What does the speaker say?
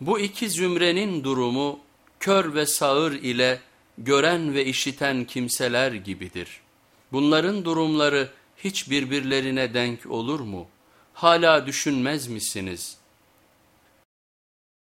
Bu iki zümrenin durumu kör ve sağır ile gören ve işiten kimseler gibidir. Bunların durumları hiç birbirlerine denk olur mu? Hala düşünmez misiniz?''